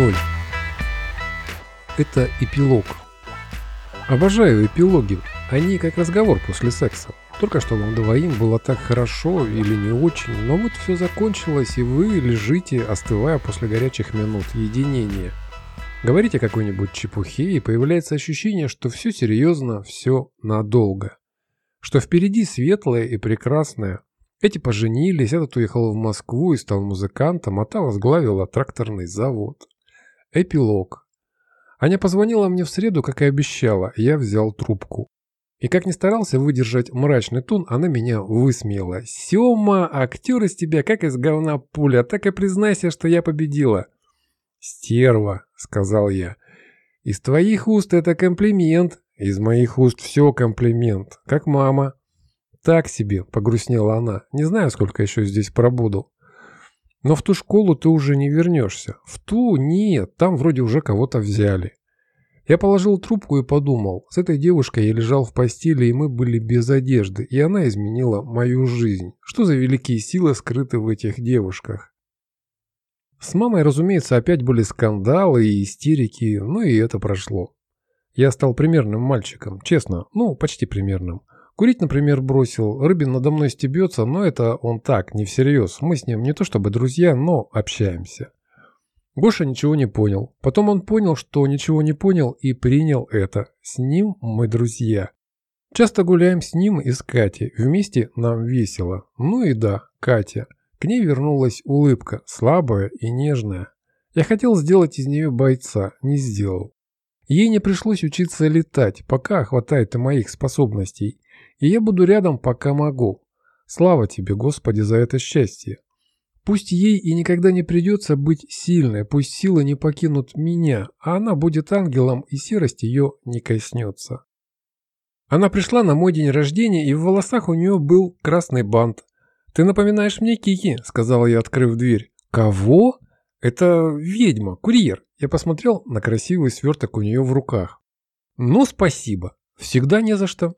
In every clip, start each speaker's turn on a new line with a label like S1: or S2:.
S1: Ноль. Это эпилог. Обожаю эпилоги. Они как разговор после секса. Только что вам двоим было так хорошо или не очень, но вот все закончилось, и вы лежите, остывая после горячих минут единения. Говорите какой-нибудь чепухе, и появляется ощущение, что все серьезно, все надолго. Что впереди светлое и прекрасное. Эти поженились, этот уехал в Москву и стал музыкантом, а та возглавила тракторный завод. Эпилог. Аня позвонила мне в среду, как и обещала, я взял трубку. И как ни старался выдержать мрачный тон, она меня высмеяла. «Сема, актер из тебя как из говна пуля, так и признайся, что я победила». «Стерва», — сказал я. «Из твоих уст это комплимент, из моих уст все комплимент, как мама». «Так себе», — погрустнела она, — «не знаю, сколько еще здесь пробуду». «Но в ту школу ты уже не вернешься». «В ту? Нет, там вроде уже кого-то взяли». Я положил трубку и подумал, с этой девушкой я лежал в постели, и мы были без одежды, и она изменила мою жизнь. Что за великие силы скрыты в этих девушках? С мамой, разумеется, опять были скандалы и истерики, но и это прошло. Я стал примерным мальчиком, честно, ну, почти примерным. Курить, например, бросил. Рыбин надо мной стебется, но это он так, не всерьез. Мы с ним не то чтобы друзья, но общаемся. Гоша ничего не понял. Потом он понял, что ничего не понял и принял это. С ним мы друзья. Часто гуляем с ним и с Катей. Вместе нам весело. Ну и да, Катя. К ней вернулась улыбка, слабая и нежная. Я хотел сделать из нее бойца, не сделал. Ей не пришлось учиться летать, пока хватает и моих способностей. И я буду рядом, пока могу. Слава тебе, Господи, за это счастье. Пусть ей и никогда не придется быть сильной, пусть силы не покинут меня, а она будет ангелом, и серость ее не коснется. Она пришла на мой день рождения, и в волосах у нее был красный бант. «Ты напоминаешь мне Кики», — сказала я, открыв дверь. «Кого?» «Это ведьма, курьер». Я посмотрел на красивый сверток у нее в руках. «Ну, спасибо. Всегда не за что».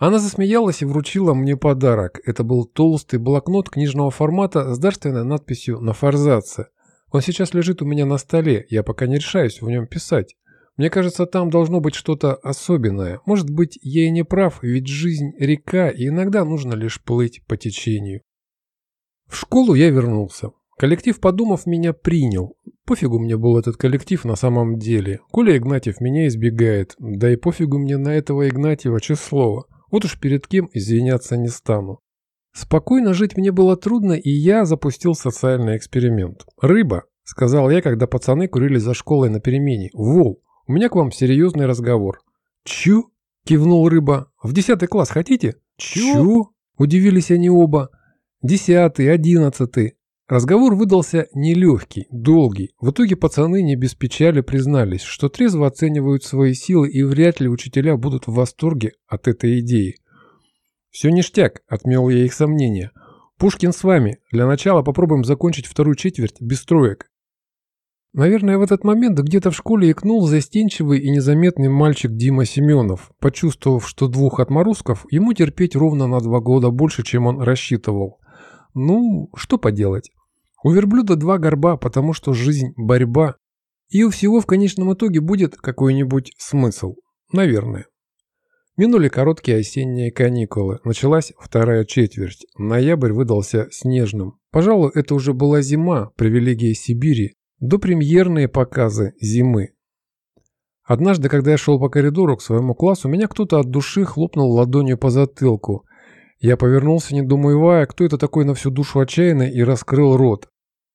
S1: Она засмеялась и вручила мне подарок. Это был толстый блокнот книжного формата с дарственной надписью на форзаце. Он сейчас лежит у меня на столе, я пока не решаюсь в нем писать. Мне кажется, там должно быть что-то особенное. Может быть, я и не прав, ведь жизнь – река, и иногда нужно лишь плыть по течению. В школу я вернулся. Коллектив, подумав, меня принял. Пофигу мне был этот коллектив на самом деле. Коля Игнатьев меня избегает. Да и пофигу мне на этого Игнатьева число. Вот уж перед кем извиняться не стану. Спокойно жить мне было трудно, и я запустил социальный эксперимент. «Рыба», — сказал я, когда пацаны курили за школой на перемене. «Вол, у меня к вам серьезный разговор». «Чу?» — кивнул рыба. «В десятый класс хотите?» «Чу?» — удивились они оба. «Десятый, одиннадцатый». Разговор выдался нелегкий, долгий. В итоге пацаны не без печали признались, что трезво оценивают свои силы и вряд ли учителя будут в восторге от этой идеи. «Все ништяк», — отмел я их сомнения. «Пушкин с вами. Для начала попробуем закончить вторую четверть без троек». Наверное, в этот момент где-то в школе икнул застенчивый и незаметный мальчик Дима Семенов, почувствовав, что двух отморозков ему терпеть ровно на два года больше, чем он рассчитывал. Ну, что поделать. У верблюда два горба, потому что жизнь – борьба. И у всего в конечном итоге будет какой-нибудь смысл. Наверное. Минули короткие осенние каникулы. Началась вторая четверть. Ноябрь выдался снежным. Пожалуй, это уже была зима, привилегия Сибири, до премьерные показы зимы. Однажды, когда я шел по коридору к своему классу, меня кто-то от души хлопнул ладонью по затылку. Я повернулся, не думая, кто это такой на всю душу отчаянный, и раскрыл рот.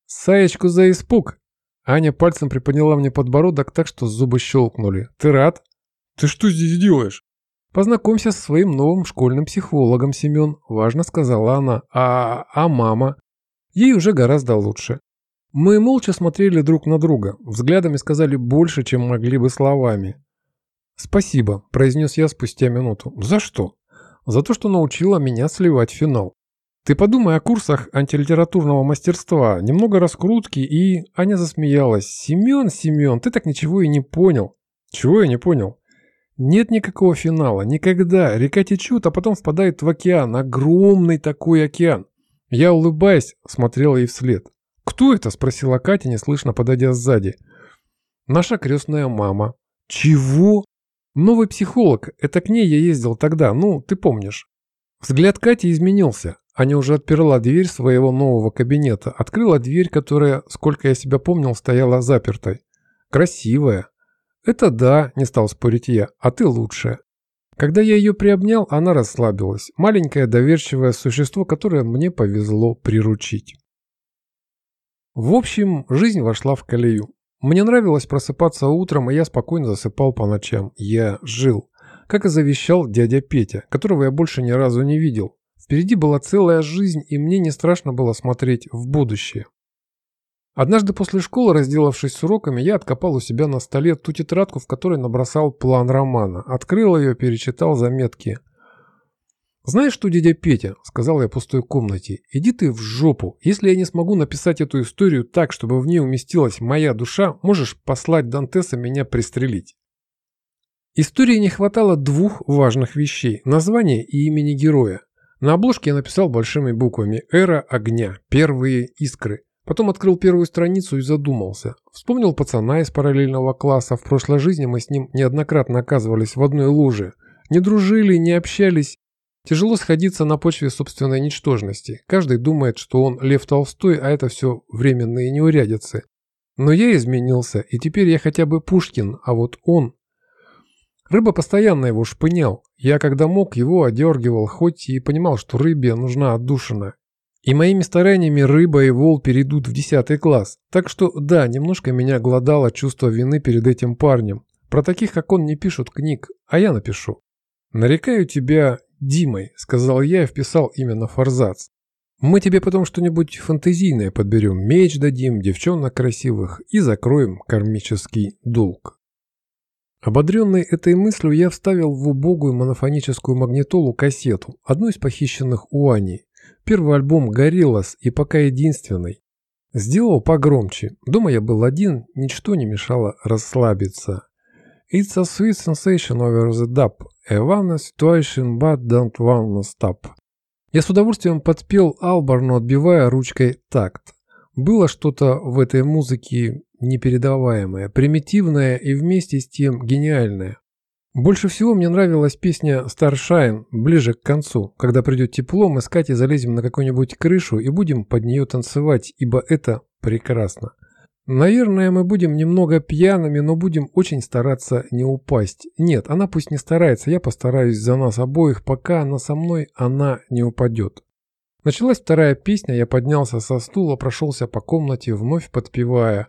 S1: «Саечку за испуг!» Аня пальцем приподняла мне подбородок так, что зубы щелкнули. «Ты рад?» «Ты что здесь делаешь?» «Познакомься со своим новым школьным психологом, Семен», – важно сказала она. «А, а мама?» Ей уже гораздо лучше. Мы молча смотрели друг на друга, взглядами сказали больше, чем могли бы словами. «Спасибо», – произнес я спустя минуту. «За что?» За то, что научила меня сливать финал. Ты подумай о курсах антилитературного мастерства, немного раскрутки и... Аня засмеялась. Семен, Семен, ты так ничего и не понял. Чего я не понял? Нет никакого финала, никогда. Река течет, а потом впадает в океан, огромный такой океан. Я, улыбаясь, смотрела ей вслед. «Кто это?» – спросила Катя, неслышно подойдя сзади. Наша крестная мама. Чего? Новый психолог. Это к ней я ездил тогда, ну, ты помнишь. Взгляд Кати изменился. Аня уже отперла дверь своего нового кабинета. Открыла дверь, которая, сколько я себя помнил, стояла запертой. Красивая. Это да, не стал спорить я, а ты лучшая. Когда я ее приобнял, она расслабилась. Маленькое доверчивое существо, которое мне повезло приручить. В общем, жизнь вошла в колею. Мне нравилось просыпаться утром, и я спокойно засыпал по ночам. Я жил. Как и завещал дядя Петя, которого я больше ни разу не видел. Впереди была целая жизнь, и мне не страшно было смотреть в будущее. Однажды после школы, разделавшись с уроками, я откопал у себя на столе ту тетрадку, в которой набросал план романа. Открыл ее, перечитал заметки. «Знаешь что, дядя Петя?» – сказал я пустой комнате. «Иди ты в жопу. Если я не смогу написать эту историю так, чтобы в ней уместилась моя душа, можешь послать Дантеса меня пристрелить». Истории не хватало двух важных вещей – названия и имени героя. На обложке я написал большими буквами «Эра огня. Первые искры». Потом открыл первую страницу и задумался. Вспомнил пацана из параллельного класса. В прошлой жизни мы с ним неоднократно оказывались в одной луже. Не дружили, не общались. Тяжело сходиться на почве собственной ничтожности. Каждый думает, что он Лев Толстой, а это все временные неурядицы. Но я изменился, и теперь я хотя бы Пушкин, а вот он... Рыба постоянно его шпынял. Я, когда мог, его одергивал, хоть и понимал, что рыбе нужна отдушина. И моими стараниями рыба и вол перейдут в десятый класс. Так что да, немножко меня глодало чувство вины перед этим парнем. Про таких, как он, не пишут книг, а я напишу. «Нарекаю тебя Димой», — сказал я и вписал именно форзац. «Мы тебе потом что-нибудь фантазийное подберем, меч дадим, девчонок красивых и закроем кармический долг». Ободренный этой мыслью, я вставил в убогую монофоническую магнитолу кассету, одну из похищенных у Ани, Первый альбом «Гориллас» и пока единственный. Сделал погромче. Дома я был один, ничто не мешало расслабиться. It's a sweet sensation over the dub. A one situation but don't wanna stop. Я с удовольствием подпел Албарну, отбивая ручкой такт. Было что-то в этой музыке непередаваемое, примитивное и вместе с тем гениальное. Больше всего мне нравилась песня Starshine ближе к концу, когда придет тепло, мы с Катей залезем на какую-нибудь крышу и будем под нее танцевать, ибо это прекрасно. Наверное, мы будем немного пьяными, но будем очень стараться не упасть. Нет, она пусть не старается, я постараюсь за нас обоих, пока она со мной, она не упадет. Началась вторая песня, я поднялся со стула, прошелся по комнате, вновь подпевая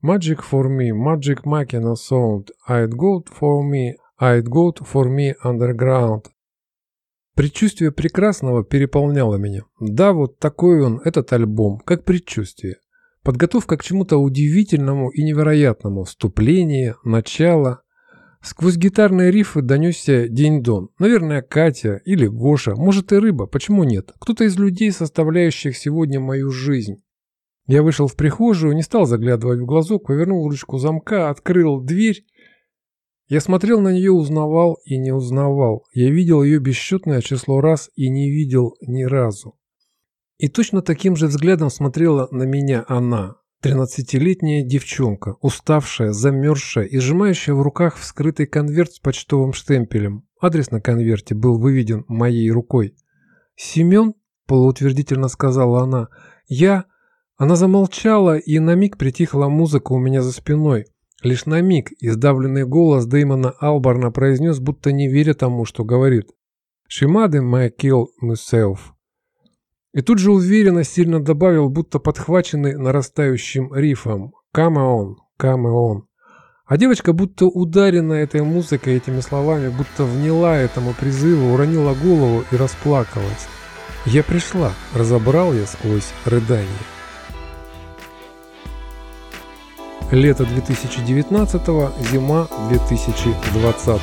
S1: Magic for me, magic machina sound, I'd go for me, I'd go for me underground. Предчувствие прекрасного переполняло меня. Да, вот такой он, этот альбом, как предчувствие. Подготовка к чему-то удивительному и невероятному. Вступление, начало. Сквозь гитарные рифы донесся день-дон. Наверное, Катя или Гоша, может и рыба, почему нет? Кто-то из людей, составляющих сегодня мою жизнь. Я вышел в прихожую, не стал заглядывать в глазок, повернул ручку замка, открыл дверь я смотрел на нее, узнавал и не узнавал. Я видел ее бесчетное число раз и не видел ни разу. И точно таким же взглядом смотрела на меня она, тринадцатилетняя девчонка, уставшая, замерзшая и сжимающая в руках вскрытый конверт с почтовым штемпелем. Адрес на конверте был выведен моей рукой. «Семен?» – полуутвердительно сказала она. «Я...» Она замолчала, и на миг притихла музыка у меня за спиной – Лишь на миг издавленный голос Дэймона Албарна произнес, будто не веря тому, что говорит. «She made my kill myself». И тут же уверенно сильно добавил, будто подхваченный нарастающим рифом. «Come on, come on». А девочка, будто ударенная этой музыкой, этими словами, будто вняла этому призыву, уронила голову и расплакалась. «Я пришла», — разобрал я сквозь рыдание. Лето 2019, зима 2020.